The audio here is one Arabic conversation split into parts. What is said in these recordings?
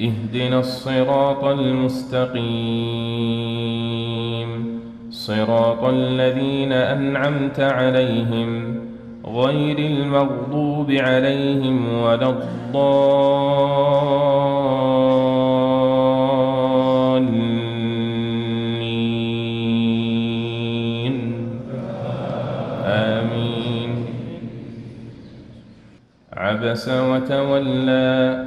اهدنا الصراط المستقيم. صراط الذين أنعمت عليهم غير المغضوب عليهم ولا الضالين. آمين. عبس وتولى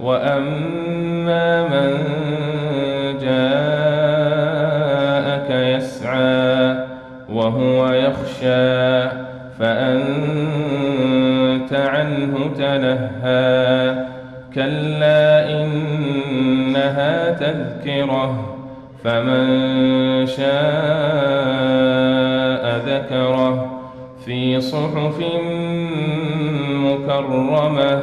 وأما من جاءك يسعى وهو يخشى فأنت عنه تلهى كلا إنها تذكرة فمن شاء ذكره في صحف مكرمه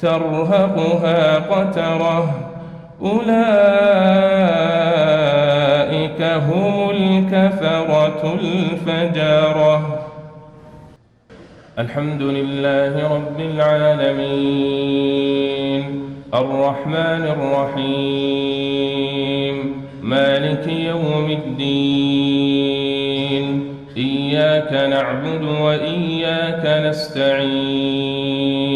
ترهقها قترة. أولئك هم الكفرة الفجرة. الحمد لله رب العالمين. الرحمن الرحيم. مالك يوم الدين. إياك نعبد وإياك نستعين.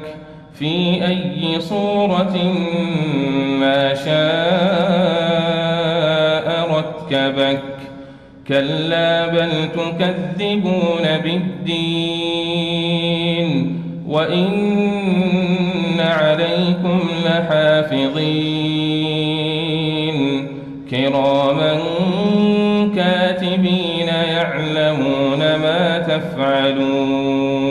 في أي صورة ما شاء ركبك. كلا بل تكذبون بالدين. وإن عليكم لحافظين. كراما كاتبين يعلمون ما تفعلون.